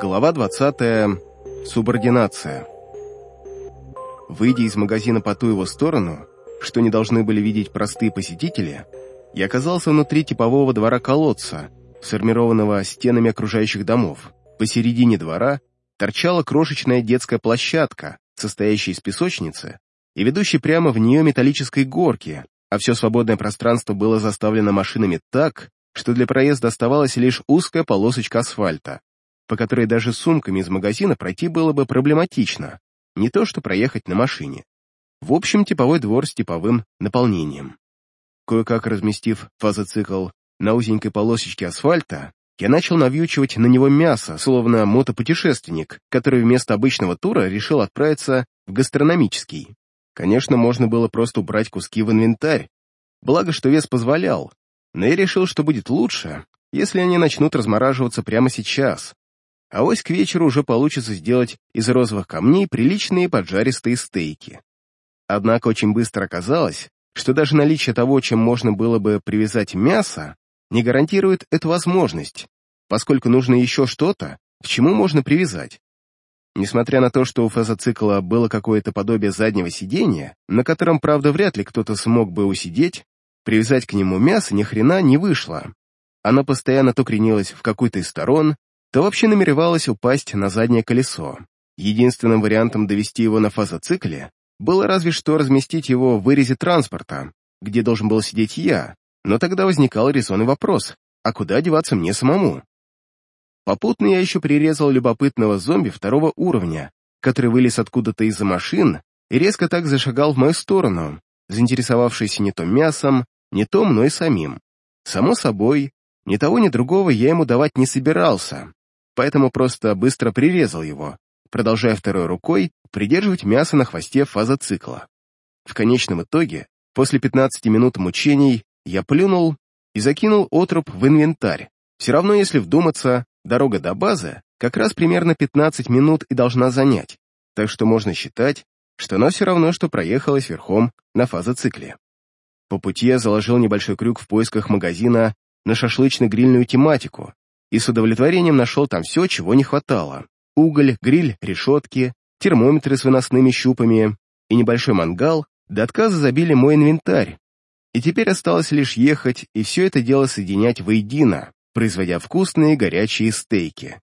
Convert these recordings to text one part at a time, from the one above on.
Глава 20. Субординация. Выйдя из магазина по ту его сторону, что не должны были видеть простые посетители, я оказался внутри типового двора колодца, сформированного стенами окружающих домов. Посередине двора торчала крошечная детская площадка, состоящая из песочницы и ведущей прямо в нее металлической горки, а все свободное пространство было заставлено машинами так, что для проезда оставалась лишь узкая полосочка асфальта, по которой даже сумками из магазина пройти было бы проблематично, не то что проехать на машине. В общем, типовой двор с типовым наполнением. Кое-как разместив фазоцикл на узенькой полосочке асфальта, я начал навьючивать на него мясо, словно мотопутешественник, который вместо обычного тура решил отправиться в гастрономический. Конечно, можно было просто убрать куски в инвентарь, благо, что вес позволял, но я решил, что будет лучше, если они начнут размораживаться прямо сейчас. А ось к вечеру уже получится сделать из розовых камней приличные поджаристые стейки. Однако очень быстро оказалось, что даже наличие того, чем можно было бы привязать мясо, не гарантирует эту возможность, поскольку нужно еще что-то, к чему можно привязать. Несмотря на то, что у фазоцикла было какое-то подобие заднего сидения, на котором, правда, вряд ли кто-то смог бы усидеть, привязать к нему мясо ни хрена не вышло. Оно постоянно то кренилось в какую-то из сторон, то вообще намеревалось упасть на заднее колесо. Единственным вариантом довести его на фазоцикле было разве что разместить его в вырезе транспорта, где должен был сидеть я, но тогда возникал резонный вопрос, а куда деваться мне самому? Попутно я еще прирезал любопытного зомби второго уровня, который вылез откуда-то из-за машин и резко так зашагал в мою сторону, заинтересовавшийся не то мясом, не то мной самим. Само собой, ни того, ни другого я ему давать не собирался, поэтому просто быстро прирезал его, продолжая второй рукой придерживать мясо на хвосте фазоцикла. В конечном итоге, после 15 минут мучений, я плюнул и закинул отруб в инвентарь. Все равно, если вдуматься, Дорога до базы как раз примерно 15 минут и должна занять, так что можно считать, что она все равно, что проехалась верхом на фазоцикле. По пути я заложил небольшой крюк в поисках магазина на шашлычно-грильную тематику и с удовлетворением нашел там все, чего не хватало. Уголь, гриль, решетки, термометры с выносными щупами и небольшой мангал до отказа забили мой инвентарь. И теперь осталось лишь ехать и все это дело соединять воедино, производя вкусные горячие стейки.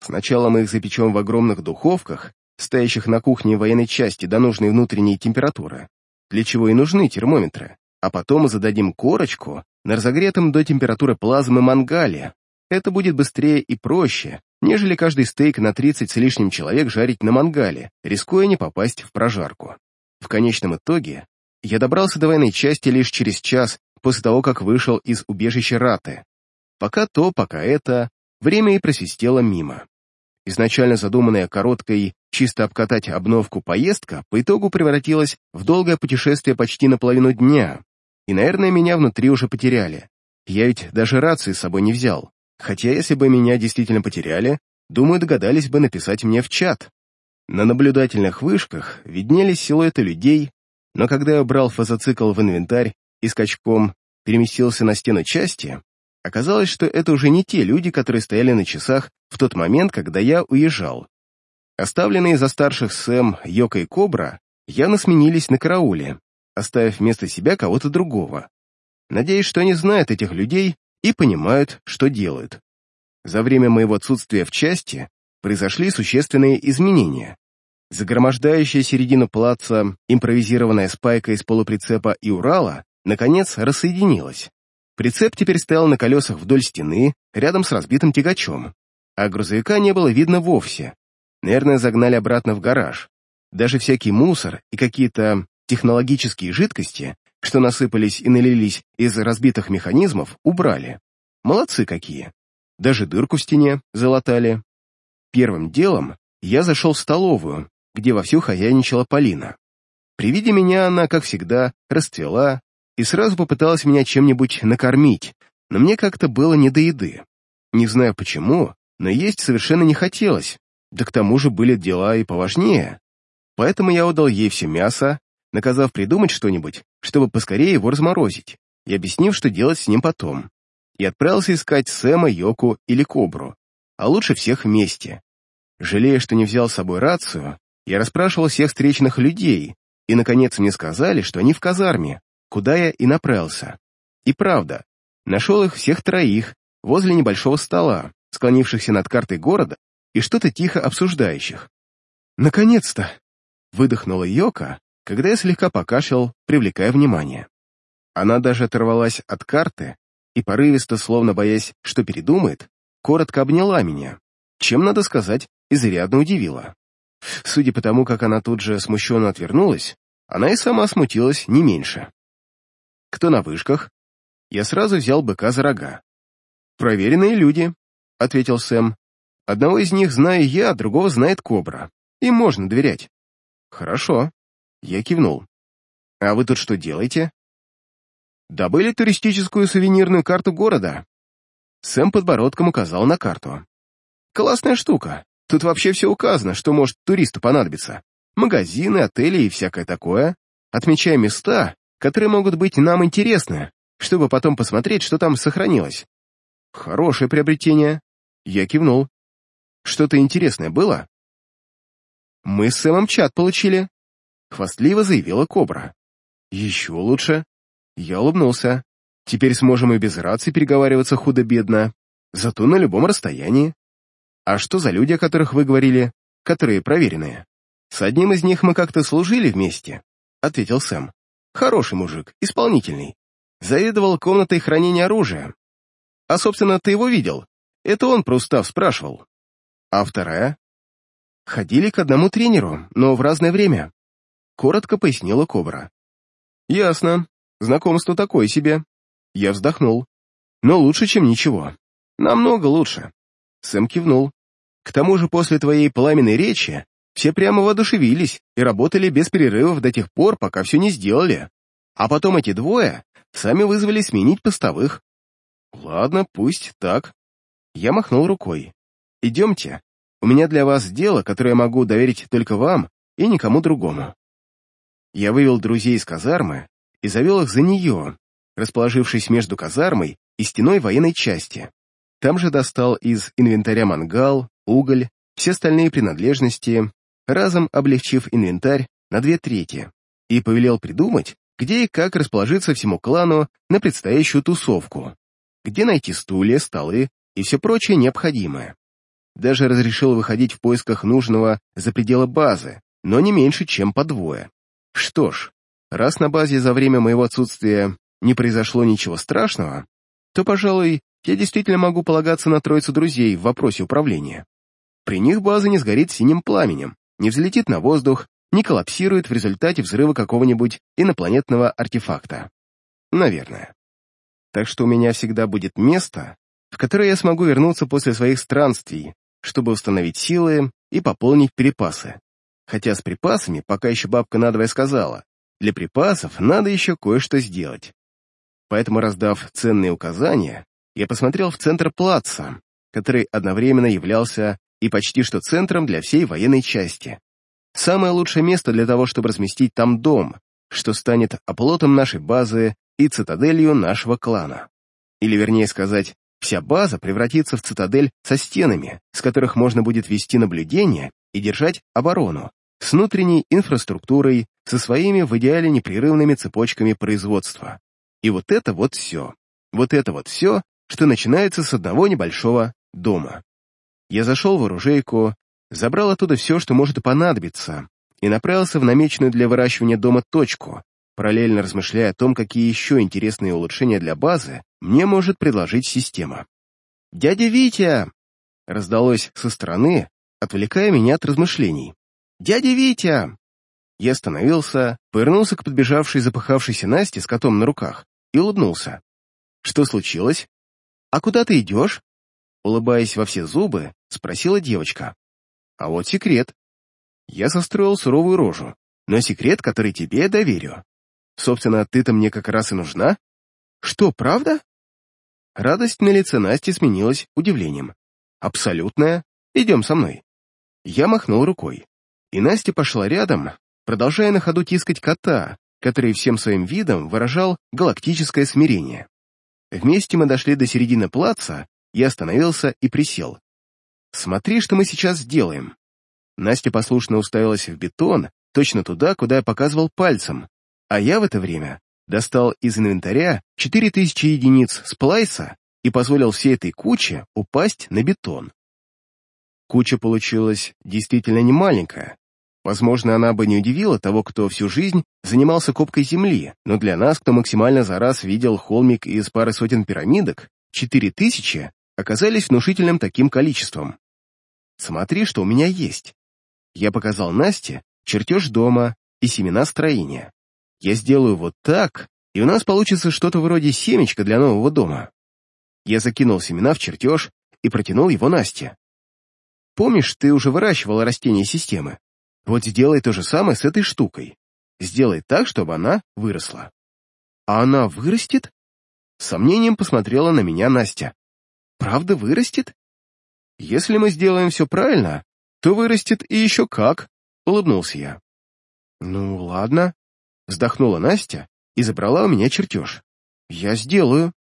Сначала мы их запечем в огромных духовках, стоящих на кухне военной части до нужной внутренней температуры, для чего и нужны термометры, а потом зададим корочку на разогретом до температуры плазмы мангале. Это будет быстрее и проще, нежели каждый стейк на 30 с лишним человек жарить на мангале, рискуя не попасть в прожарку. В конечном итоге я добрался до военной части лишь через час после того, как вышел из убежища Раты. Пока то, пока это, время и просвистело мимо. Изначально задуманная короткой чисто обкатать обновку поездка по итогу превратилась в долгое путешествие почти на половину дня, и, наверное, меня внутри уже потеряли. Я ведь даже рации с собой не взял, хотя если бы меня действительно потеряли, думаю, догадались бы написать мне в чат. На наблюдательных вышках виднелись силуэты людей, но когда я брал фазоцикл в инвентарь и скачком переместился на стену части, Оказалось, что это уже не те люди, которые стояли на часах в тот момент, когда я уезжал. Оставленные за старших Сэм, Йока и Кобра явно сменились на карауле, оставив вместо себя кого-то другого. Надеюсь, что они знают этих людей и понимают, что делают. За время моего отсутствия в части произошли существенные изменения. Загромождающая середину плаца импровизированная спайка из полуприцепа и Урала наконец рассоединилась. Прицеп теперь стоял на колесах вдоль стены, рядом с разбитым тягачом, а грузовика не было видно вовсе. Наверное, загнали обратно в гараж. Даже всякий мусор и какие-то технологические жидкости, что насыпались и налились из разбитых механизмов, убрали. Молодцы какие. Даже дырку в стене залатали. Первым делом я зашел в столовую, где вовсю хозяйничала Полина. При виде меня она, как всегда, расцвела, и сразу попыталась меня чем-нибудь накормить, но мне как-то было не до еды. Не знаю почему, но есть совершенно не хотелось, да к тому же были дела и поважнее. Поэтому я отдал ей все мясо, наказав придумать что-нибудь, чтобы поскорее его разморозить, и объяснив, что делать с ним потом. И отправился искать Сэма, Йоку или Кобру, а лучше всех вместе, Жалея, что не взял с собой рацию, я расспрашивал всех встречных людей, и, наконец, мне сказали, что они в казарме, куда я и направился. И правда, нашел их всех троих возле небольшого стола, склонившихся над картой города и что-то тихо обсуждающих. «Наконец-то!» — выдохнула Йока, когда я слегка покашлял, привлекая внимание. Она даже оторвалась от карты и, порывисто, словно боясь, что передумает, коротко обняла меня, чем, надо сказать, изрядно удивила. Судя по тому, как она тут же смущенно отвернулась, она и сама смутилась не меньше. «Кто на вышках?» Я сразу взял быка за рога. «Проверенные люди», — ответил Сэм. «Одного из них знаю я, другого знает Кобра. Им можно доверять». «Хорошо». Я кивнул. «А вы тут что делаете?» «Добыли туристическую сувенирную карту города». Сэм подбородком указал на карту. «Классная штука. Тут вообще все указано, что может туристу понадобиться. Магазины, отели и всякое такое. Отмечая места, которые могут быть нам интересны, чтобы потом посмотреть, что там сохранилось. Хорошее приобретение. Я кивнул. Что-то интересное было? Мы с Сэмом чат получили. Хвастливо заявила Кобра. Еще лучше. Я улыбнулся. Теперь сможем и без рации переговариваться худо-бедно, зато на любом расстоянии. А что за люди, о которых вы говорили, которые проверенные? С одним из них мы как-то служили вместе, ответил Сэм. Хороший мужик, исполнительный. Заведовал комнатой хранения оружия. А, собственно, ты его видел. Это он про устав спрашивал. А вторая? Ходили к одному тренеру, но в разное время. Коротко пояснила Кобра. Ясно. Знакомство такое себе. Я вздохнул. Но лучше, чем ничего. Намного лучше. Сэм кивнул. К тому же после твоей пламенной речи все прямо воодушевились и работали без перерывов до тех пор, пока все не сделали. А потом эти двое сами вызвали сменить постовых. Ладно, пусть так. Я махнул рукой. Идемте. У меня для вас дело, которое я могу доверить только вам и никому другому. Я вывел друзей из казармы и завел их за нее, расположившись между казармой и стеной военной части. Там же достал из инвентаря мангал, уголь, все остальные принадлежности, разом облегчив инвентарь на две трети, и повелел придумать, где и как расположиться всему клану на предстоящую тусовку, где найти стулья, столы и все прочее необходимое. Даже разрешил выходить в поисках нужного за пределы базы, но не меньше, чем по двое. Что ж, раз на базе за время моего отсутствия не произошло ничего страшного, то, пожалуй, я действительно могу полагаться на троицу друзей в вопросе управления. При них база не сгорит синим пламенем, не взлетит на воздух, не коллапсирует в результате взрыва какого-нибудь инопланетного артефакта. Наверное. Так что у меня всегда будет место, в которое я смогу вернуться после своих странствий, чтобы установить силы и пополнить припасы. Хотя с припасами, пока еще бабка надвое сказала, для припасов надо еще кое-что сделать. Поэтому, раздав ценные указания, я посмотрел в центр плаца, который одновременно являлся и почти что центром для всей военной части. Самое лучшее место для того, чтобы разместить там дом, что станет оплотом нашей базы и цитаделью нашего клана. Или, вернее сказать, вся база превратится в цитадель со стенами, с которых можно будет вести наблюдение и держать оборону, с внутренней инфраструктурой, со своими в идеале непрерывными цепочками производства. И вот это вот все. Вот это вот все, что начинается с одного небольшого дома. Я зашел в оружейку, забрал оттуда все, что может понадобиться, и направился в намеченную для выращивания дома точку, параллельно размышляя о том, какие еще интересные улучшения для базы мне может предложить система. «Дядя Витя!» — раздалось со стороны, отвлекая меня от размышлений. «Дядя Витя!» Я остановился, повернулся к подбежавшей запыхавшейся Насте с котом на руках и улыбнулся. «Что случилось? А куда ты идешь?» Улыбаясь во все зубы, спросила девочка. «А вот секрет». Я состроил суровую рожу, но секрет, который тебе доверю. Собственно, ты-то мне как раз и нужна. Что, правда? Радость на лице Насти сменилась удивлением. Абсолютная. Идем со мной. Я махнул рукой, и Настя пошла рядом, продолжая на ходу тискать кота, который всем своим видом выражал галактическое смирение. Вместе мы дошли до середины плаца, я остановился и присел. Смотри, что мы сейчас сделаем». Настя послушно уставилась в бетон, точно туда, куда я показывал пальцем, а я в это время достал из инвентаря 4000 единиц сплайса и позволил всей этой куче упасть на бетон. Куча получилась действительно не маленькая. Возможно, она бы не удивила того, кто всю жизнь занимался копкой земли, но для нас, кто максимально за раз видел холмик из пары сотен пирамидок, 4000 оказались внушительным таким количеством. Смотри, что у меня есть. Я показал Насте чертеж дома и семена строения. Я сделаю вот так, и у нас получится что-то вроде семечка для нового дома. Я закинул семена в чертеж и протянул его Насте. Помнишь, ты уже выращивала растения системы? Вот сделай то же самое с этой штукой. Сделай так, чтобы она выросла. А она вырастет? С сомнением посмотрела на меня Настя. Правда вырастет? Если мы сделаем все правильно, то вырастет и еще как, улыбнулся я. Ну, ладно, вздохнула Настя и забрала у меня чертеж. Я сделаю.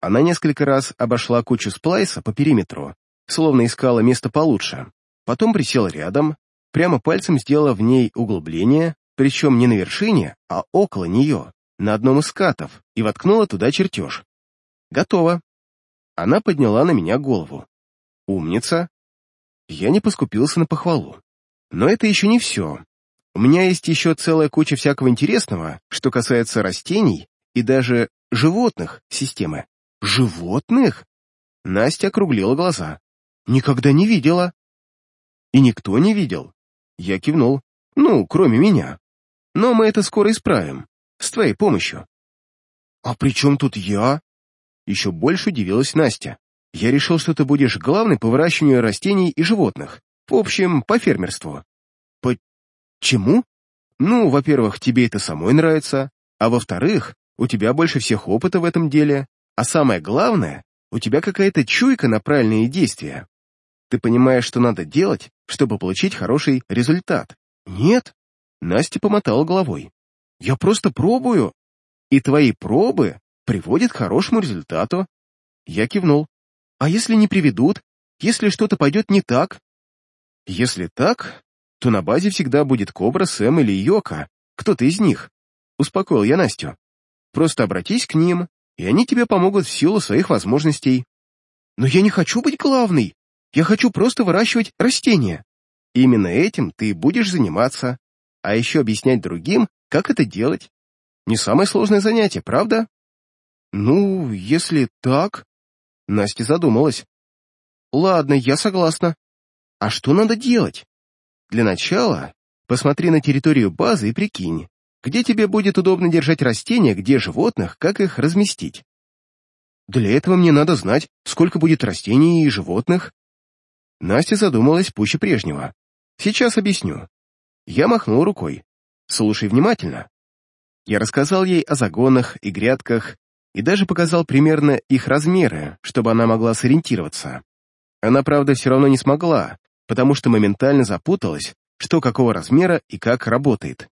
Она несколько раз обошла кучу сплайса по периметру, словно искала место получше. Потом присела рядом, прямо пальцем сделала в ней углубление, причем не на вершине, а около нее, на одном из скатов, и воткнула туда чертеж. Готово. Она подняла на меня голову. Умница. Я не поскупился на похвалу. Но это еще не все. У меня есть еще целая куча всякого интересного, что касается растений и даже животных системы. Животных? Настя округлила глаза. Никогда не видела. И никто не видел. Я кивнул. Ну, кроме меня. Но мы это скоро исправим. С твоей помощью. А при чем тут я? Еще больше удивилась Настя. Я решил, что ты будешь главный по выращиванию растений и животных. В общем, по фермерству. Почему? Ну, во-первых, тебе это самой нравится, а во-вторых, у тебя больше всех опыта в этом деле, а самое главное, у тебя какая-то чуйка на правильные действия. Ты понимаешь, что надо делать, чтобы получить хороший результат. Нет? Настя помотала головой. Я просто пробую. И твои пробы приводят к хорошему результату. Я кивнул. А если не приведут? Если что-то пойдет не так? Если так, то на базе всегда будет Кобра, Сэм или Йока, кто-то из них. Успокоил я Настю. Просто обратись к ним, и они тебе помогут в силу своих возможностей. Но я не хочу быть главной. Я хочу просто выращивать растения. Именно этим ты будешь заниматься, а еще объяснять другим, как это делать. Не самое сложное занятие, правда? Ну, если так... Настя задумалась. Ладно, я согласна. А что надо делать? Для начала посмотри на территорию базы и прикинь, где тебе будет удобно держать растения, где животных, как их разместить. Для этого мне надо знать, сколько будет растений и животных. Настя задумалась пуще прежнего. Сейчас объясню. Я махнул рукой. Слушай внимательно. Я рассказал ей о загонах и грядках и даже показал примерно их размеры, чтобы она могла сориентироваться. Она, правда, все равно не смогла, потому что моментально запуталась, что какого размера и как работает.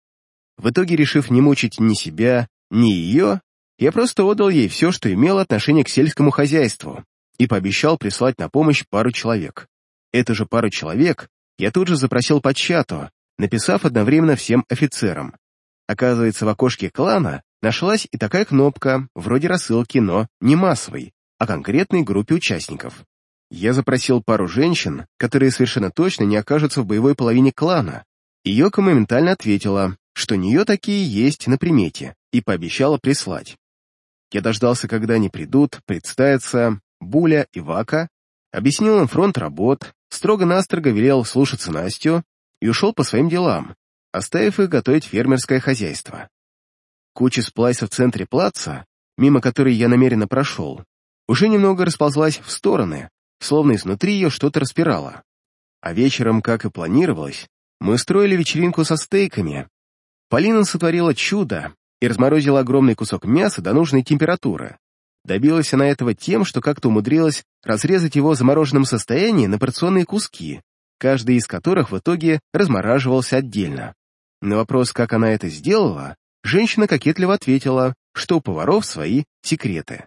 В итоге, решив не мучить ни себя, ни ее, я просто отдал ей все, что имело отношение к сельскому хозяйству, и пообещал прислать на помощь пару человек. Эту же пару человек я тут же запросил по чату, написав одновременно всем офицерам. Оказывается, в окошке клана нашлась и такая кнопка, вроде рассылки, но не массовой, а конкретной группе участников. Я запросил пару женщин, которые совершенно точно не окажутся в боевой половине клана, и Йока моментально ответила, что у нее такие есть на примете, и пообещала прислать. Я дождался, когда они придут, представятся, Буля и Вака, объяснил им фронт работ, строго-настрого велел слушаться Настю и ушел по своим делам, оставив их готовить фермерское хозяйство. Куча сплайса в центре плаца, мимо которой я намеренно прошел, уже немного расползлась в стороны, словно изнутри ее что-то распирало. А вечером, как и планировалось, мы устроили вечеринку со стейками. Полина сотворила чудо и разморозила огромный кусок мяса до нужной температуры. Добилась она этого тем, что как-то умудрилась разрезать его в замороженном состоянии на порционные куски, каждый из которых в итоге размораживался отдельно. На вопрос, как она это сделала, женщина кокетливо ответила, что у поваров свои секреты.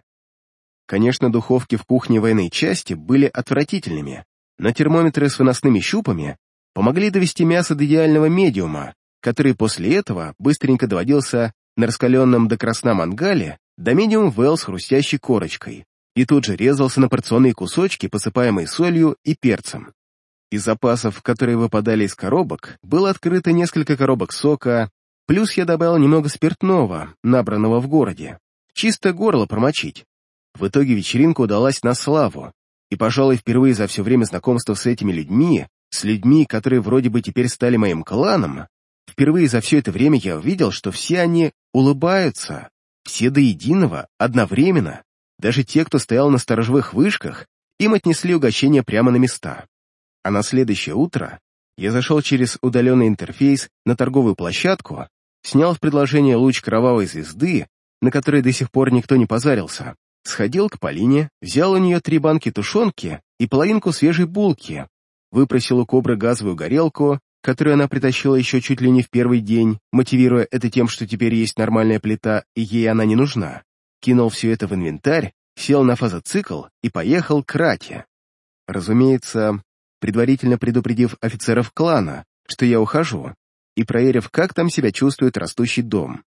Конечно, духовки в кухне военной части были отвратительными, но термометры с выносными щупами помогли довести мясо до идеального медиума, который после этого быстренько доводился на раскаленном до красна мангале до медиум вэлл с хрустящей корочкой и тут же резался на порционные кусочки, посыпаемые солью и перцем. Из запасов, которые выпадали из коробок, было открыто несколько коробок сока, плюс я добавил немного спиртного, набранного в городе. Чисто горло промочить. В итоге вечеринка удалась на славу, и, пожалуй, впервые за все время знакомства с этими людьми, с людьми, которые вроде бы теперь стали моим кланом, впервые за все это время я увидел, что все они улыбаются, все до единого, одновременно, даже те, кто стоял на сторожевых вышках, им отнесли угощение прямо на места. А на следующее утро я зашел через удаленный интерфейс на торговую площадку, снял в предложение луч кровавой звезды, на которой до сих пор никто не позарился, сходил к Полине, взял у нее три банки тушенки и половинку свежей булки, выпросил у Кобры газовую горелку, которую она притащила еще чуть ли не в первый день, мотивируя это тем, что теперь есть нормальная плита, и ей она не нужна кинул все это в инвентарь, сел на фазоцикл и поехал к Рате. Разумеется, предварительно предупредив офицеров клана, что я ухожу, и проверив, как там себя чувствует растущий дом.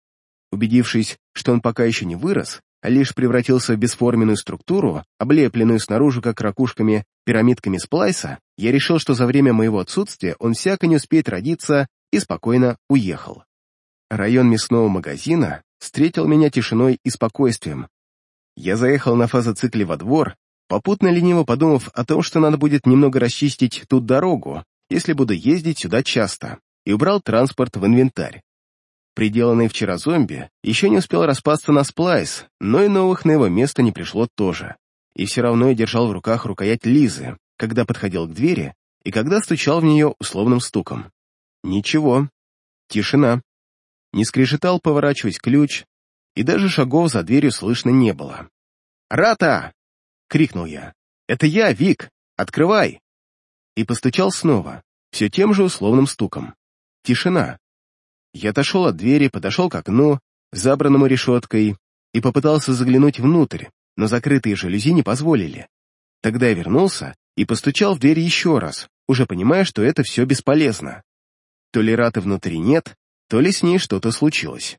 Убедившись, что он пока еще не вырос, лишь превратился в бесформенную структуру, облепленную снаружи как ракушками, пирамидками сплайса, я решил, что за время моего отсутствия он всяко не успеет родиться и спокойно уехал. Район мясного магазина встретил меня тишиной и спокойствием. Я заехал на фазоцикле во двор, попутно лениво подумав о том, что надо будет немного расчистить тут дорогу, если буду ездить сюда часто, и убрал транспорт в инвентарь. Приделанный вчера зомби еще не успел распасться на сплайс, но и новых на его место не пришло тоже. И все равно я держал в руках рукоять Лизы, когда подходил к двери и когда стучал в нее условным стуком. Ничего. Тишина не скрежетал поворачивать ключ, и даже шагов за дверью слышно не было. «Рата!» — крикнул я. «Это я, Вик! Открывай!» И постучал снова, все тем же условным стуком. Тишина. Я отошел от двери, подошел к окну, забранному решеткой, и попытался заглянуть внутрь, но закрытые жалюзи не позволили. Тогда я вернулся и постучал в дверь еще раз, уже понимая, что это все бесполезно. То ли раты внутри нет, то ли с ней что-то случилось.